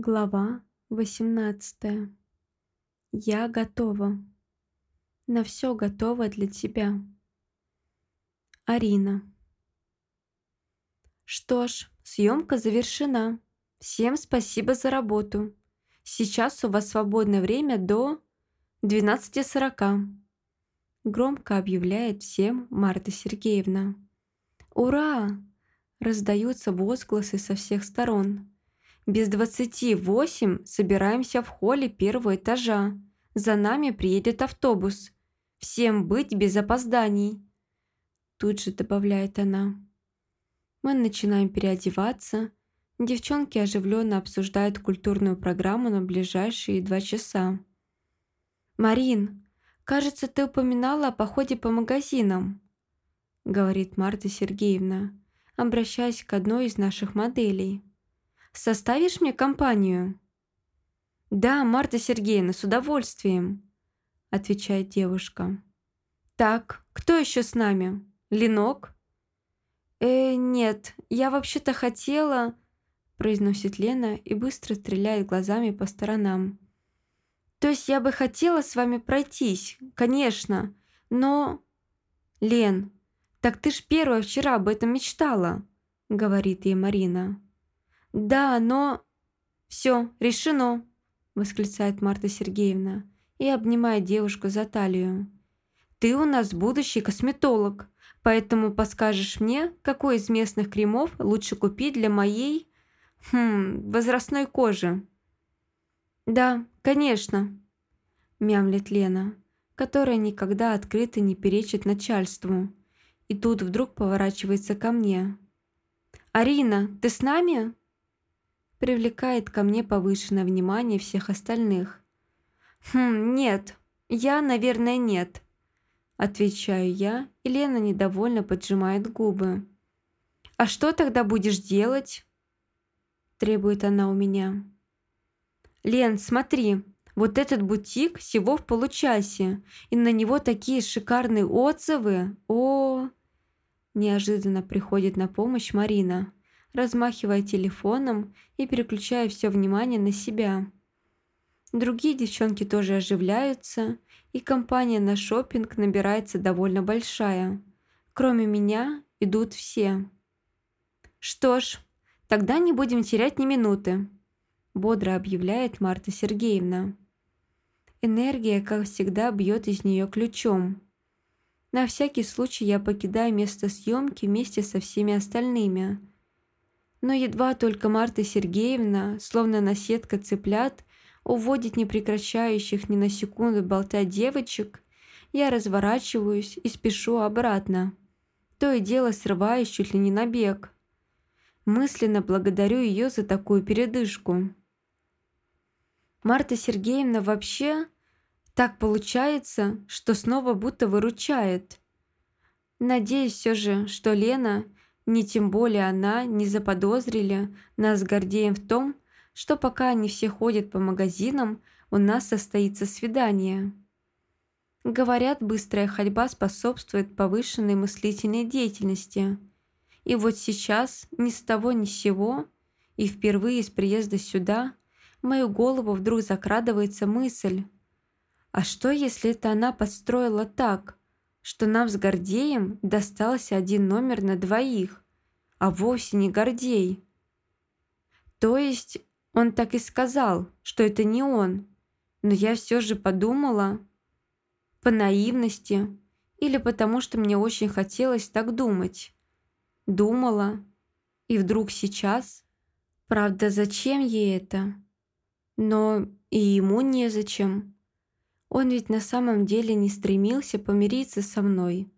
Глава 18. Я готова. На все готова для тебя. Арина. Что ж, съемка завершена. Всем спасибо за работу. Сейчас у вас свободное время до 12.40. Громко объявляет всем Марта Сергеевна. «Ура!» Раздаются возгласы со всех сторон. Без двадцати восемь собираемся в холле первого этажа. За нами приедет автобус. Всем быть без опозданий. Тут же добавляет она. Мы начинаем переодеваться. Девчонки оживленно обсуждают культурную программу на ближайшие два часа. «Марин, кажется, ты упоминала о походе по магазинам», говорит Марта Сергеевна, обращаясь к одной из наших моделей. Составишь мне компанию?» «Да, Марта Сергеевна, с удовольствием», — отвечает девушка. «Так, кто еще с нами? Ленок?» «Э, нет, я вообще-то хотела...» произносит Лена и быстро стреляет глазами по сторонам. «То есть я бы хотела с вами пройтись, конечно, но...» «Лен, так ты ж первая вчера об этом мечтала», говорит ей Марина. «Да, но...» «Все, решено!» – восклицает Марта Сергеевна и обнимает девушку за талию. «Ты у нас будущий косметолог, поэтому подскажешь мне, какой из местных кремов лучше купить для моей... Хм, возрастной кожи?» «Да, конечно», – мямлит Лена, которая никогда открыто не перечит начальству. И тут вдруг поворачивается ко мне. «Арина, ты с нами?» Привлекает ко мне повышенное внимание всех остальных. «Хм, нет, я, наверное, нет», – отвечаю я, и Лена недовольно поджимает губы. «А что тогда будешь делать?» – требует она у меня. «Лен, смотри, вот этот бутик всего в получасе, и на него такие шикарные отзывы. О, Неожиданно приходит на помощь Марина размахивая телефоном и переключая все внимание на себя. Другие девчонки тоже оживляются, и компания на шопинг набирается довольно большая. Кроме меня идут все. «Что ж, тогда не будем терять ни минуты», – бодро объявляет Марта Сергеевна. Энергия, как всегда, бьет из нее ключом. На всякий случай я покидаю место съемки вместе со всеми остальными – но едва только Марта Сергеевна, словно наседка цыплят, уводит непрекращающих ни на секунду болтать девочек, я разворачиваюсь и спешу обратно. То и дело срываюсь чуть ли не на бег. Мысленно благодарю ее за такую передышку. Марта Сергеевна вообще так получается, что снова будто выручает. Надеюсь все же, что Лена ни тем более она не заподозрили нас с Гордеем в том, что пока они все ходят по магазинам, у нас состоится свидание. Говорят, быстрая ходьба способствует повышенной мыслительной деятельности. И вот сейчас, ни с того ни с сего, и впервые с приезда сюда, в мою голову вдруг закрадывается мысль. А что, если это она подстроила так, что нам с Гордеем достался один номер на двоих, а вовсе не Гордей. То есть он так и сказал, что это не он, но я все же подумала, по наивности или потому что мне очень хотелось так думать. Думала, и вдруг сейчас... Правда, зачем ей это? Но и ему незачем. Он ведь на самом деле не стремился помириться со мной.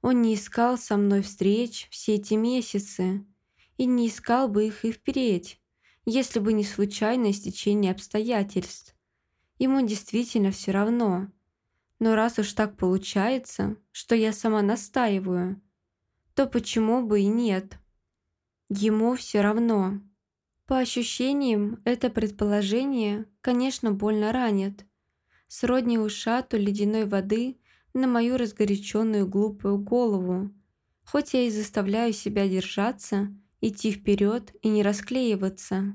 Он не искал со мной встреч все эти месяцы и не искал бы их и впредь, если бы не случайное стечение обстоятельств. Ему действительно все равно. Но раз уж так получается, что я сама настаиваю, то почему бы и нет? Ему все равно. По ощущениям, это предположение, конечно, больно ранит сродни ушату ледяной воды на мою разгоряченную глупую голову. Хоть я и заставляю себя держаться, идти вперед и не расклеиваться.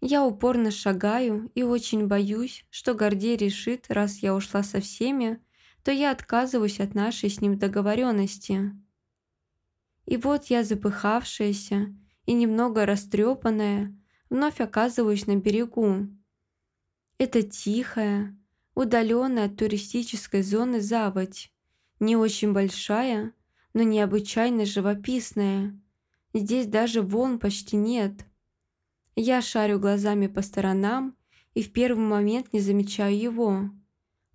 Я упорно шагаю и очень боюсь, что Гордей решит, раз я ушла со всеми, то я отказываюсь от нашей с ним договоренности. И вот я запыхавшаяся и немного растрепанная, вновь оказываюсь на берегу. Это тихая, удаленная от туристической зоны заводь, не очень большая, но необычайно живописная. Здесь даже волн почти нет. Я шарю глазами по сторонам и в первый момент не замечаю его.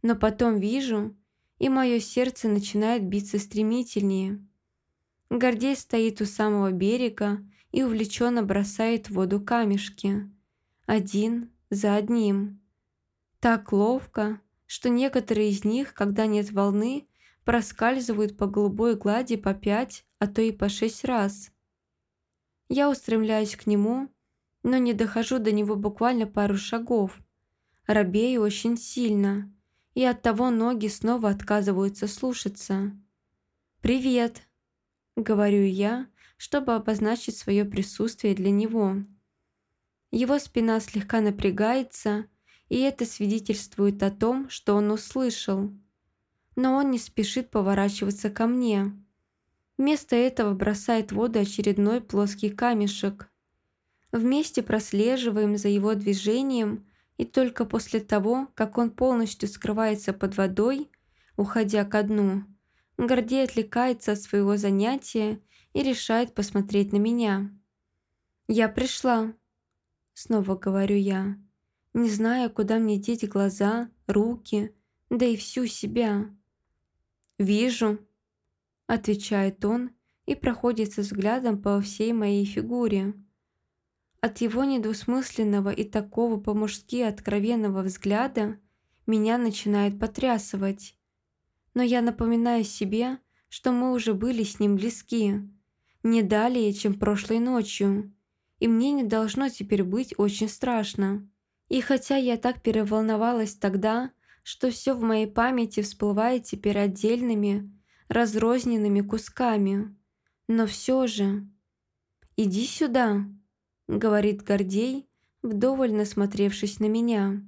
Но потом вижу, и мое сердце начинает биться стремительнее. Гордей стоит у самого берега и увлеченно бросает в воду камешки. Один за одним. Так ловко, что некоторые из них, когда нет волны, проскальзывают по голубой глади по пять, а то и по шесть раз. Я устремляюсь к нему, но не дохожу до него буквально пару шагов. Робею очень сильно, и оттого ноги снова отказываются слушаться. «Привет!» — говорю я, чтобы обозначить свое присутствие для него. Его спина слегка напрягается, и это свидетельствует о том, что он услышал. Но он не спешит поворачиваться ко мне. Вместо этого бросает в воду очередной плоский камешек. Вместе прослеживаем за его движением, и только после того, как он полностью скрывается под водой, уходя ко дну, Гордей отвлекается от своего занятия и решает посмотреть на меня. «Я пришла», — снова говорю я не зная, куда мне деть глаза, руки, да и всю себя. «Вижу», — отвечает он и проходится взглядом по всей моей фигуре. От его недвусмысленного и такого по-мужски откровенного взгляда меня начинает потрясывать. Но я напоминаю себе, что мы уже были с ним близки, не далее, чем прошлой ночью, и мне не должно теперь быть очень страшно. И хотя я так переволновалась тогда, что все в моей памяти всплывает теперь отдельными, разрозненными кусками, но все же... «Иди сюда», — говорит Гордей, вдоволь насмотревшись на меня.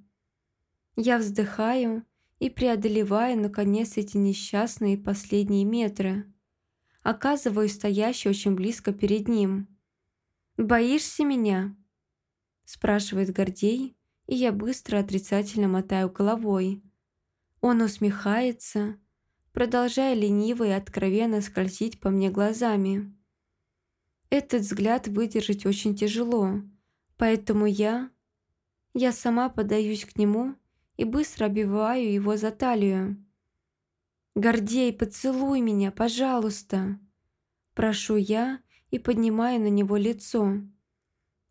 Я вздыхаю и преодолеваю, наконец, эти несчастные последние метры. Оказываюсь стоящей очень близко перед ним. «Боишься меня?» — спрашивает Гордей, и я быстро отрицательно мотаю головой. Он усмехается, продолжая лениво и откровенно скользить по мне глазами. Этот взгляд выдержать очень тяжело, поэтому я... Я сама подаюсь к нему и быстро обиваю его за талию. «Гордей, поцелуй меня, пожалуйста!» Прошу я и поднимаю на него лицо.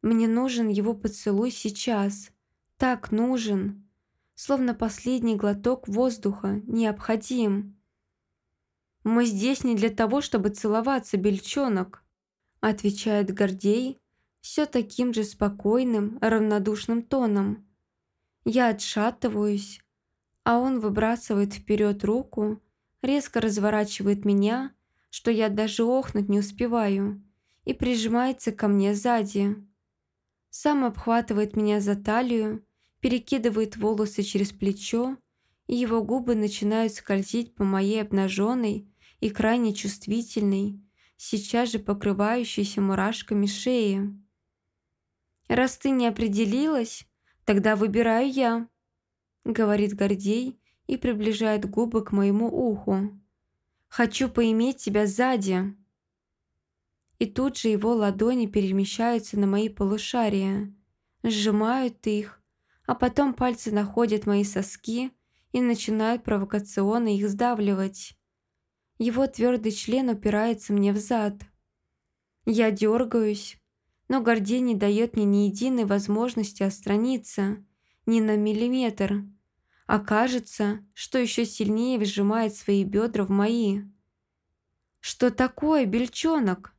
Мне нужен его поцелуй сейчас так нужен, словно последний глоток воздуха необходим. «Мы здесь не для того, чтобы целоваться, бельчонок», отвечает Гордей все таким же спокойным, равнодушным тоном. Я отшатываюсь, а он выбрасывает вперед руку, резко разворачивает меня, что я даже охнуть не успеваю, и прижимается ко мне сзади. Сам обхватывает меня за талию перекидывает волосы через плечо, и его губы начинают скользить по моей обнаженной и крайне чувствительной, сейчас же покрывающейся мурашками шеи. «Раз ты не определилась, тогда выбираю я», — говорит Гордей и приближает губы к моему уху. «Хочу поиметь тебя сзади». И тут же его ладони перемещаются на мои полушария, сжимают их, а потом пальцы находят мои соски и начинают провокационно их сдавливать. Его твердый член упирается мне в зад. Я дергаюсь, но Гордей не дает мне ни единой возможности отстраниться, ни на миллиметр, а кажется, что еще сильнее вжимает свои бедра в мои. «Что такое, бельчонок?»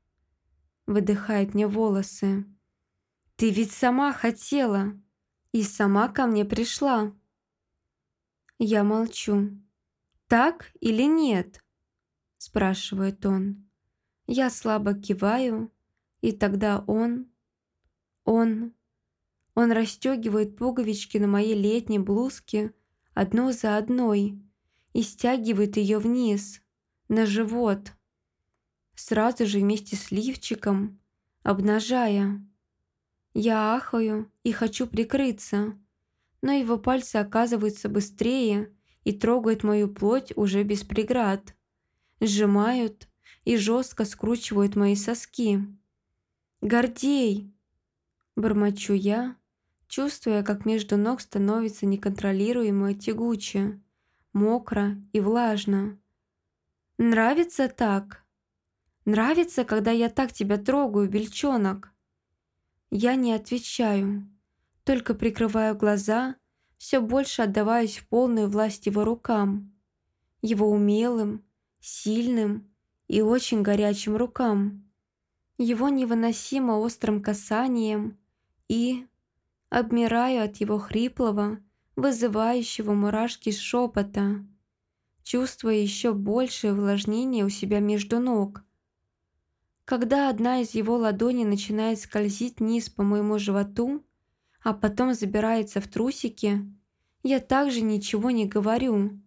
Выдыхает мне волосы. «Ты ведь сама хотела!» И сама ко мне пришла. Я молчу. «Так или нет?» – спрашивает он. Я слабо киваю, и тогда он... Он... Он расстегивает пуговички на моей летней блузке одну за одной и стягивает ее вниз, на живот, сразу же вместе с лифчиком, обнажая. Я ахаю и хочу прикрыться, но его пальцы оказываются быстрее и трогают мою плоть уже без преград. Сжимают и жестко скручивают мои соски. «Гордей!» Бормочу я, чувствуя, как между ног становится неконтролируемо тягуче, мокро и влажно. «Нравится так?» Нравится, когда я так тебя трогаю, бельчонок?» Я не отвечаю, только прикрываю глаза, все больше отдаваясь в полную власть его рукам, его умелым, сильным и очень горячим рукам, его невыносимо острым касанием и обмираю от его хриплого, вызывающего мурашки шепота, чувствуя еще большее увлажнение у себя между ног, когда одна из его ладоней начинает скользить вниз по моему животу, а потом забирается в трусики, я также ничего не говорю.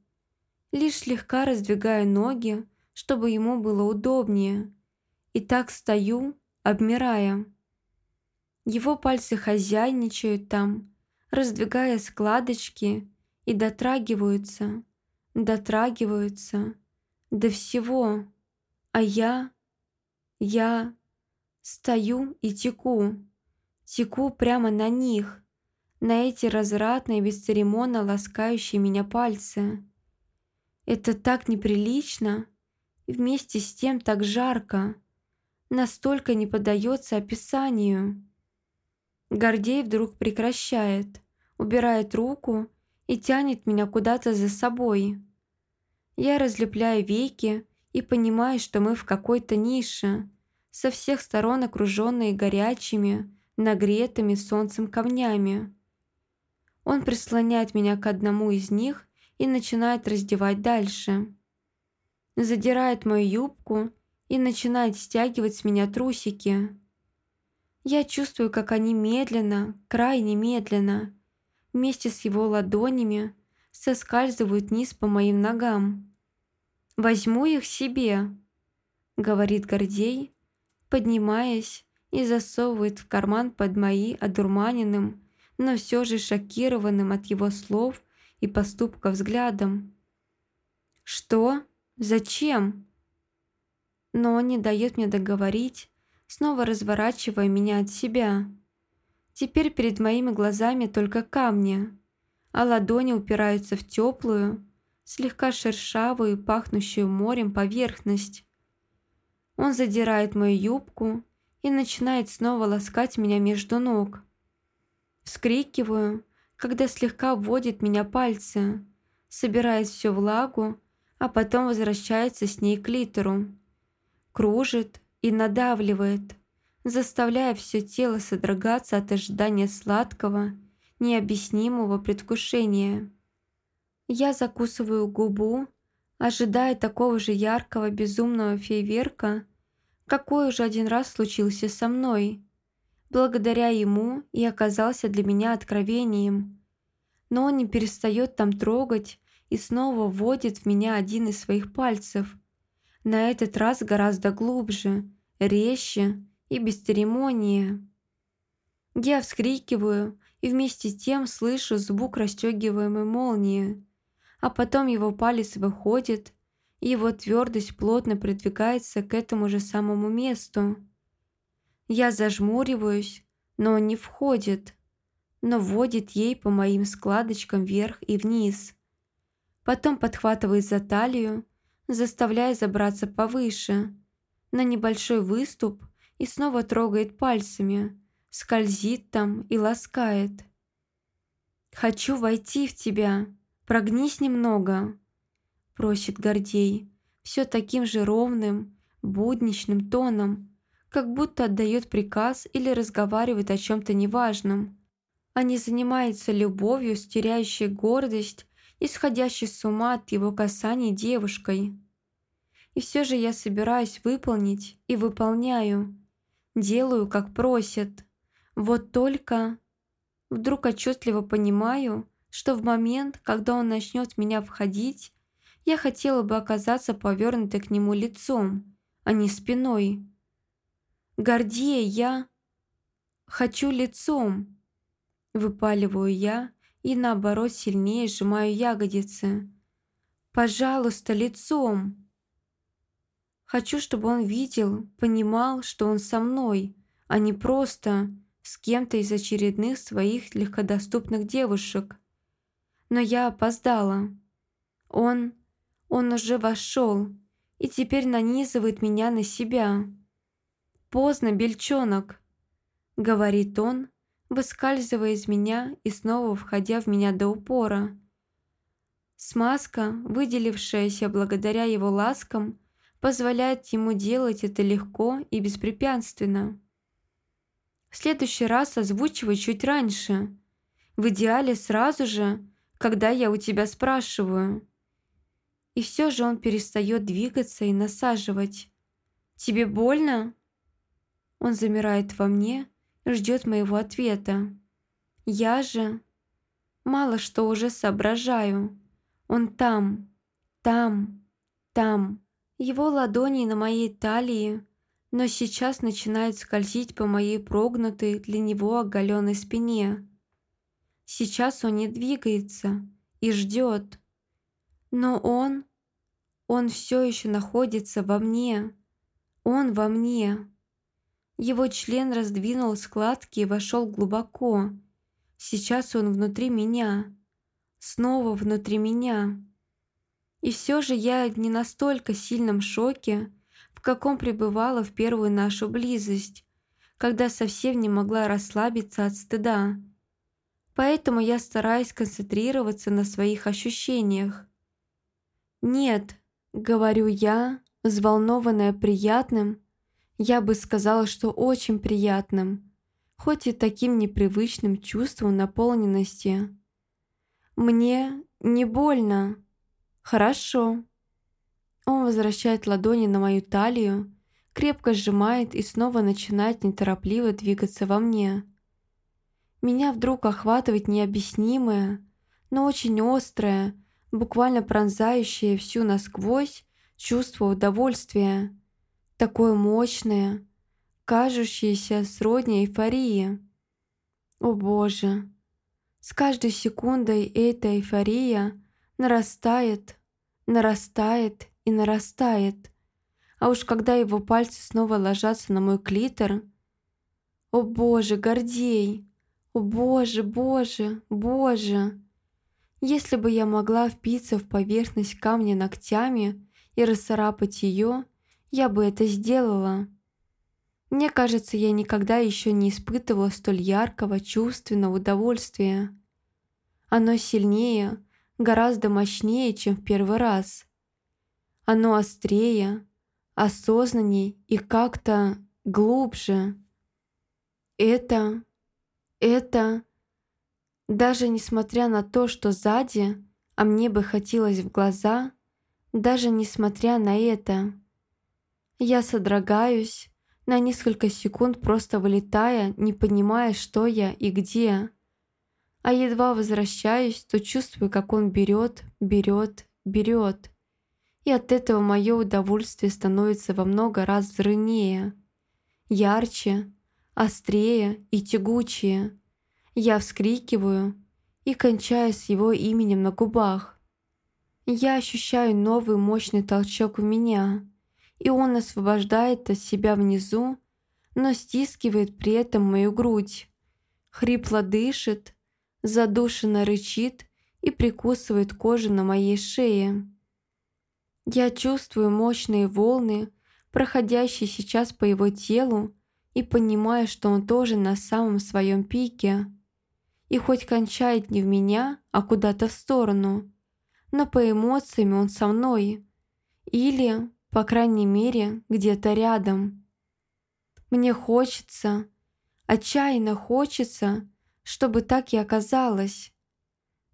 Лишь слегка раздвигаю ноги, чтобы ему было удобнее. И так стою, обмирая. Его пальцы хозяйничают там, раздвигая складочки и дотрагиваются, дотрагиваются до всего, а я я стою и теку. Теку прямо на них, на эти развратные, бесцеремонно ласкающие меня пальцы. Это так неприлично и вместе с тем так жарко, настолько не поддается описанию. Гордей вдруг прекращает, убирает руку и тянет меня куда-то за собой. Я разлепляю веки, и понимаю, что мы в какой-то нише, со всех сторон окруженные горячими, нагретыми солнцем камнями. Он прислоняет меня к одному из них и начинает раздевать дальше. Задирает мою юбку и начинает стягивать с меня трусики. Я чувствую, как они медленно, крайне медленно, вместе с его ладонями соскальзывают вниз по моим ногам. Возьму их себе», — говорит Гордей, поднимаясь и засовывает в карман под мои одурманенным, но все же шокированным от его слов и поступка взглядом. «Что? Зачем?» Но он не дает мне договорить, снова разворачивая меня от себя. Теперь перед моими глазами только камни, а ладони упираются в теплую, слегка шершавую, пахнущую морем поверхность. Он задирает мою юбку и начинает снова ласкать меня между ног. Вскрикиваю, когда слегка вводит меня пальцы, собирает всю влагу, а потом возвращается с ней к литеру. Кружит и надавливает, заставляя все тело содрогаться от ожидания сладкого, необъяснимого предвкушения. Я закусываю губу, ожидая такого же яркого безумного фейверка, какой уже один раз случился со мной. Благодаря ему и оказался для меня откровением. Но он не перестает там трогать и снова вводит в меня один из своих пальцев. На этот раз гораздо глубже, резче и без церемонии. Я вскрикиваю и вместе с тем слышу звук расстегиваемой молнии а потом его палец выходит, его твердость плотно придвигается к этому же самому месту. Я зажмуриваюсь, но он не входит, но вводит ей по моим складочкам вверх и вниз. Потом подхватывает за талию, заставляя забраться повыше, на небольшой выступ и снова трогает пальцами, скользит там и ласкает. «Хочу войти в тебя», «Прогнись немного», – просит Гордей, все таким же ровным, будничным тоном, как будто отдает приказ или разговаривает о чем-то неважном, а не занимается любовью, стеряющей гордость, исходящей с ума от его касаний девушкой. И все же я собираюсь выполнить и выполняю. Делаю, как просят. Вот только... Вдруг отчетливо понимаю, что в момент, когда он начнет меня входить, я хотела бы оказаться повернутой к нему лицом, а не спиной. Гордея я хочу лицом. Выпаливаю я и наоборот сильнее сжимаю ягодицы. Пожалуйста, лицом. Хочу, чтобы он видел, понимал, что он со мной, а не просто с кем-то из очередных своих легкодоступных девушек. Но я опоздала. Он... он уже вошел и теперь нанизывает меня на себя. «Поздно, бельчонок», — говорит он, выскальзывая из меня и снова входя в меня до упора. Смазка, выделившаяся благодаря его ласкам, позволяет ему делать это легко и беспрепятственно. В следующий раз озвучивай чуть раньше. В идеале сразу же, когда я у тебя спрашиваю. И все же он перестает двигаться и насаживать. «Тебе больно?» Он замирает во мне и ждет моего ответа. Я же мало что уже соображаю. Он там, там, там. Его ладони на моей талии, но сейчас начинают скользить по моей прогнутой для него оголенной спине. Сейчас он не двигается и ждет. Но он... Он все еще находится во мне. Он во мне. Его член раздвинул складки и вошел глубоко. Сейчас он внутри меня. Снова внутри меня. И все же я не настолько сильном шоке, в каком пребывала в первую нашу близость, когда совсем не могла расслабиться от стыда. Поэтому я стараюсь концентрироваться на своих ощущениях. «Нет», — говорю я, взволнованная приятным, я бы сказала, что очень приятным, хоть и таким непривычным чувством наполненности. «Мне не больно», «Хорошо». Он возвращает ладони на мою талию, крепко сжимает и снова начинает неторопливо двигаться во мне. Меня вдруг охватывает необъяснимое, но очень острое, буквально пронзающее всю насквозь чувство удовольствия, такое мощное, кажущееся сродни эйфории. О боже! С каждой секундой эта эйфория нарастает, нарастает и нарастает. А уж когда его пальцы снова ложатся на мой клитор... О боже, Гордей! О боже, боже, боже! Если бы я могла впиться в поверхность камня ногтями и расцарапать ее, я бы это сделала. Мне кажется, я никогда еще не испытывала столь яркого чувственного удовольствия. Оно сильнее, гораздо мощнее, чем в первый раз. Оно острее, осознанней и как-то глубже. Это, это, даже несмотря на то, что сзади, а мне бы хотелось в глаза, даже несмотря на это, я содрогаюсь, на несколько секунд просто вылетая, не понимая, что я и где. А едва возвращаюсь, то чувствую, как он берет, берет, берет. И от этого мое удовольствие становится во много раз взрывнее, ярче, острее и тягучее. Я вскрикиваю и кончаю с его именем на губах. Я ощущаю новый мощный толчок в меня, и он освобождает от себя внизу, но стискивает при этом мою грудь. Хрипло дышит, задушенно рычит и прикусывает кожу на моей шее. Я чувствую мощные волны, проходящие сейчас по его телу, и понимаю, что он тоже на самом своем пике. И хоть кончает не в меня, а куда-то в сторону, но по эмоциям он со мной. Или, по крайней мере, где-то рядом. Мне хочется, отчаянно хочется, чтобы так и оказалось.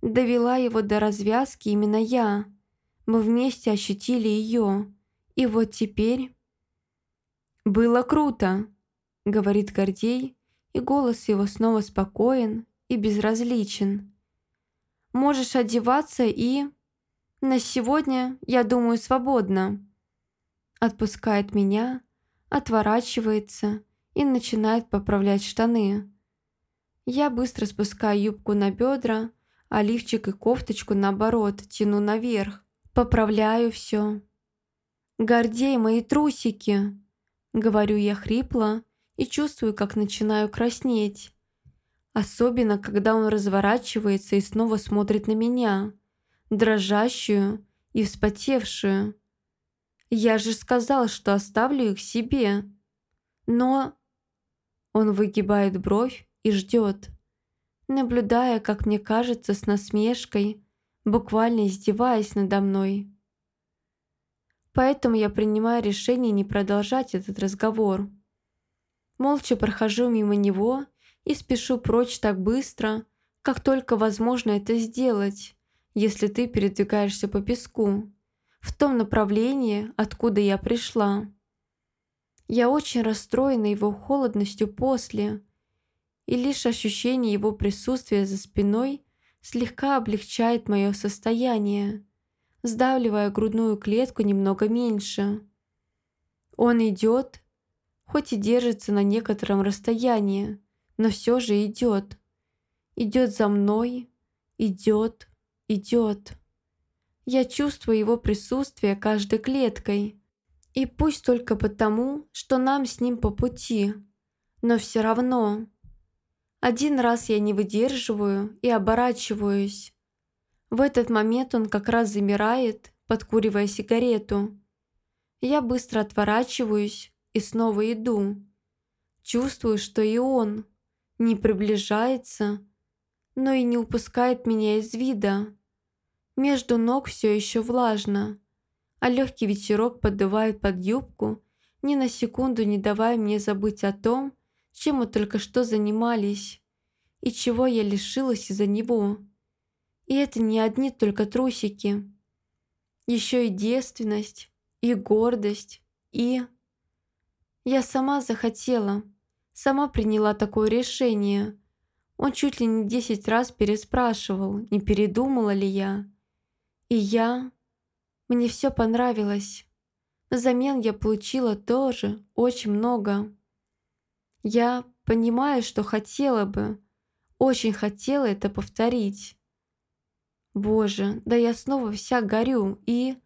Довела его до развязки именно я. Мы вместе ощутили ее. И вот теперь... «Было круто», — говорит Гордей, и голос его снова спокоен и безразличен. Можешь одеваться и... На сегодня, я думаю, свободно. Отпускает меня, отворачивается и начинает поправлять штаны. Я быстро спускаю юбку на бедра, а лифчик и кофточку, наоборот, тяну наверх. Поправляю все. «Гордей, мои трусики!» Говорю я хрипло и чувствую, как начинаю краснеть. Особенно, когда он разворачивается и снова смотрит на меня, дрожащую и вспотевшую. Я же сказал, что оставлю их себе. Но... Он выгибает бровь и ждет, наблюдая, как мне кажется, с насмешкой, буквально издеваясь надо мной. Поэтому я принимаю решение не продолжать этот разговор. Молча прохожу мимо него и спешу прочь так быстро, как только возможно это сделать, если ты передвигаешься по песку, в том направлении, откуда я пришла. Я очень расстроена его холодностью после, и лишь ощущение его присутствия за спиной слегка облегчает мое состояние сдавливая грудную клетку немного меньше. Он идет, хоть и держится на некотором расстоянии, но все же идет. Идет за мной, идет, идет. Я чувствую его присутствие каждой клеткой. И пусть только потому, что нам с ним по пути, но все равно. Один раз я не выдерживаю и оборачиваюсь. В этот момент он как раз замирает, подкуривая сигарету. Я быстро отворачиваюсь и снова иду. Чувствую, что и он не приближается, но и не упускает меня из вида. Между ног все еще влажно, а легкий ветерок поддувает под юбку, ни на секунду не давая мне забыть о том, чем мы только что занимались и чего я лишилась из-за него. И это не одни только трусики. Еще и девственность, и гордость, и... Я сама захотела, сама приняла такое решение. Он чуть ли не десять раз переспрашивал, не передумала ли я. И я... Мне все понравилось. Взамен я получила тоже очень много. Я понимаю, что хотела бы, очень хотела это повторить. Боже, да я снова вся горю и...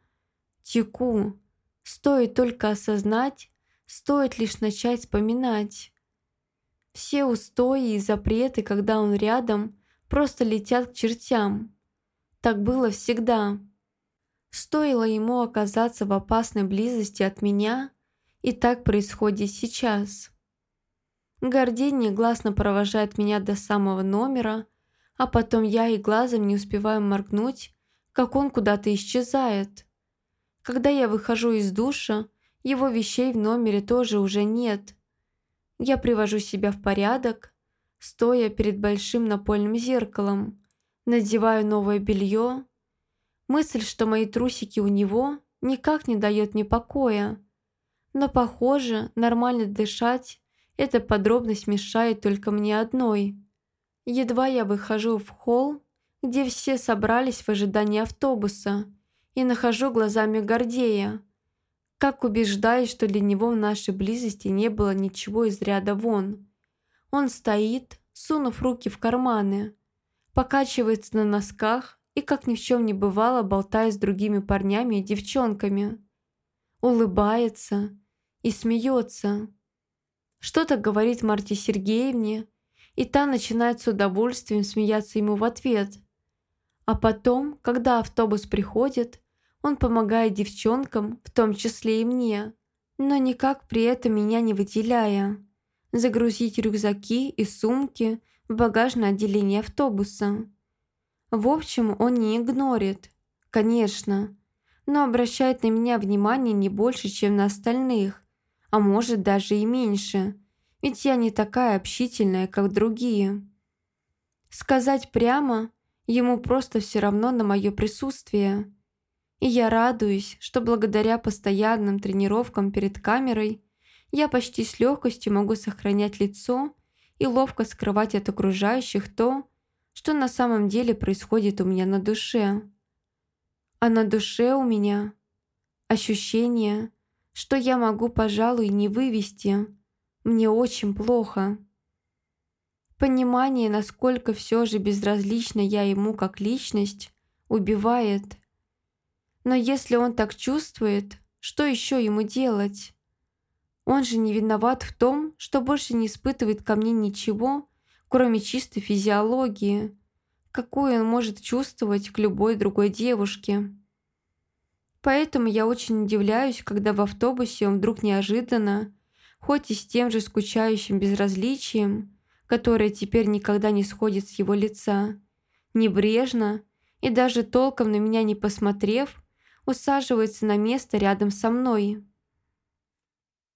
Теку. Стоит только осознать, стоит лишь начать вспоминать. Все устои и запреты, когда он рядом, просто летят к чертям. Так было всегда. Стоило ему оказаться в опасной близости от меня, и так происходит сейчас. Гордей негласно провожает меня до самого номера, а потом я и глазом не успеваю моргнуть, как он куда-то исчезает. Когда я выхожу из душа, его вещей в номере тоже уже нет. Я привожу себя в порядок, стоя перед большим напольным зеркалом, надеваю новое белье. Мысль, что мои трусики у него, никак не дает мне покоя. Но, похоже, нормально дышать эта подробность мешает только мне одной – Едва я выхожу в холл, где все собрались в ожидании автобуса, и нахожу глазами Гордея. Как убеждаюсь, что для него в нашей близости не было ничего из ряда вон. Он стоит, сунув руки в карманы, покачивается на носках и, как ни в чем не бывало, болтает с другими парнями и девчонками. Улыбается и смеется. Что-то говорит Марте Сергеевне, и та начинает с удовольствием смеяться ему в ответ. А потом, когда автобус приходит, он помогает девчонкам, в том числе и мне, но никак при этом меня не выделяя. Загрузить рюкзаки и сумки в багажное отделение автобуса. В общем, он не игнорит, конечно, но обращает на меня внимание не больше, чем на остальных, а может даже и меньше – ведь я не такая общительная, как другие. Сказать прямо, ему просто все равно на мое присутствие. И я радуюсь, что благодаря постоянным тренировкам перед камерой я почти с легкостью могу сохранять лицо и ловко скрывать от окружающих то, что на самом деле происходит у меня на душе. А на душе у меня ощущение, что я могу, пожалуй, не вывести. Мне очень плохо. Понимание, насколько все же безразлично я ему как личность, убивает. Но если он так чувствует, что еще ему делать? Он же не виноват в том, что больше не испытывает ко мне ничего, кроме чистой физиологии, какую он может чувствовать к любой другой девушке. Поэтому я очень удивляюсь, когда в автобусе он вдруг неожиданно, хоть и с тем же скучающим безразличием, которое теперь никогда не сходит с его лица, небрежно и даже толком на меня не посмотрев, усаживается на место рядом со мной.